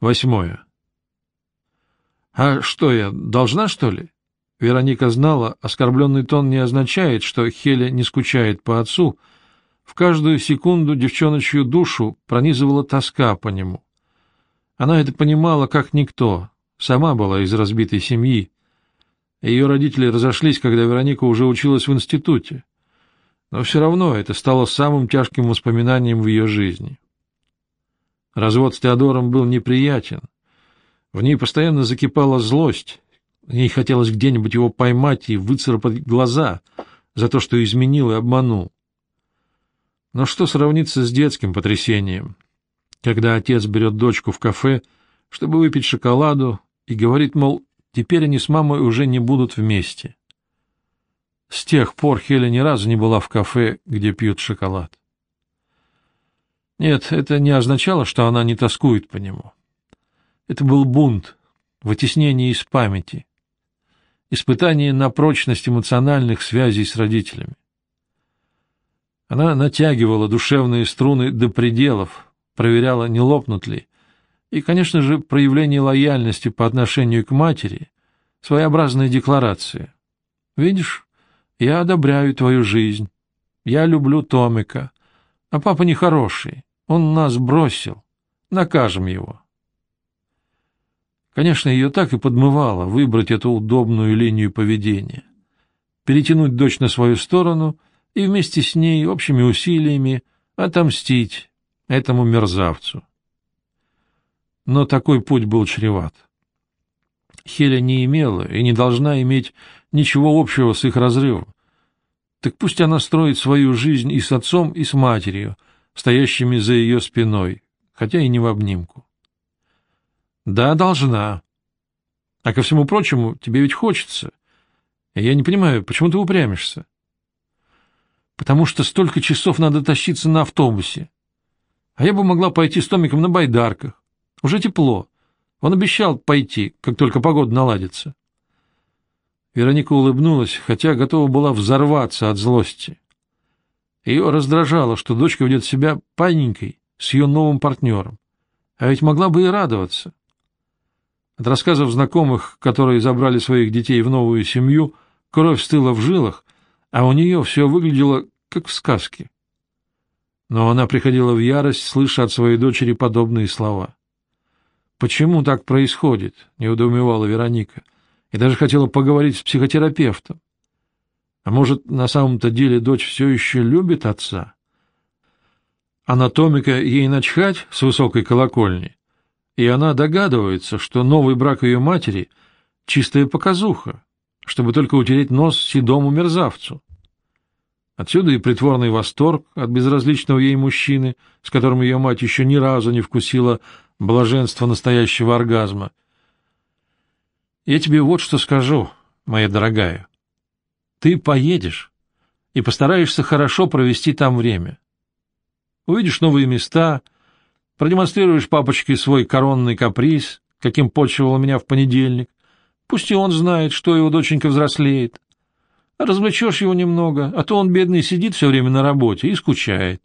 Восьмое. «А что я, должна, что ли?» Вероника знала, оскорбленный тон не означает, что Хеля не скучает по отцу. В каждую секунду девчоночью душу пронизывала тоска по нему. Она это понимала как никто, сама была из разбитой семьи. Ее родители разошлись, когда Вероника уже училась в институте. Но все равно это стало самым тяжким воспоминанием в ее жизни. Развод с Теодором был неприятен. В ней постоянно закипала злость. Ей хотелось где-нибудь его поймать и выцарапать глаза за то, что изменил и обманул. Но что сравнится с детским потрясением, когда отец берет дочку в кафе, чтобы выпить шоколаду, и говорит, мол, теперь они с мамой уже не будут вместе. С тех пор Хеля ни разу не была в кафе, где пьют шоколад. Нет, это не означало, что она не тоскует по нему. Это был бунт, вытеснение из памяти, испытание на прочность эмоциональных связей с родителями. Она натягивала душевные струны до пределов, проверяла, не лопнут ли, и, конечно же, проявление лояльности по отношению к матери — своеобразная декларация. «Видишь, я одобряю твою жизнь, я люблю Томика, а папа нехороший, он нас бросил. Накажем его. Конечно, ее так и подмывало выбрать эту удобную линию поведения. Перетянуть дочь на свою сторону и вместе с ней общими усилиями отомстить этому мерзавцу. Но такой путь был чреват. Хеля не имела и не должна иметь ничего общего с их разрывом. Так пусть она строит свою жизнь и с отцом, и с матерью — стоящими за ее спиной, хотя и не в обнимку. Да, должна. А ко всему прочему, тебе ведь хочется. И я не понимаю, почему ты упрямишься? Потому что столько часов надо тащиться на автобусе. А я бы могла пойти с Томиком на байдарках. Уже тепло. Он обещал пойти, как только погода наладится. Вероника улыбнулась, хотя готова была взорваться от злости. Ее раздражало, что дочка ведет себя паненькой с ее новым партнером. А ведь могла бы и радоваться. От рассказов знакомых, которые забрали своих детей в новую семью, кровь стыла в жилах, а у нее все выглядело как в сказке. Но она приходила в ярость, слыша от своей дочери подобные слова. «Почему так происходит?» — неудоумевала Вероника, и даже хотела поговорить с психотерапевтом. А может, на самом-то деле дочь все еще любит отца? Анатомика ей начхать с высокой колокольни, и она догадывается, что новый брак ее матери — чистая показуха, чтобы только утереть нос седому мерзавцу. Отсюда и притворный восторг от безразличного ей мужчины, с которым ее мать еще ни разу не вкусила блаженство настоящего оргазма. Я тебе вот что скажу, моя дорогая. Ты поедешь и постараешься хорошо провести там время. Увидишь новые места, продемонстрируешь папочке свой коронный каприз, каким почивал меня в понедельник. Пусть и он знает, что его доченька взрослеет. Развлечешь его немного, а то он, бедный, сидит все время на работе и скучает.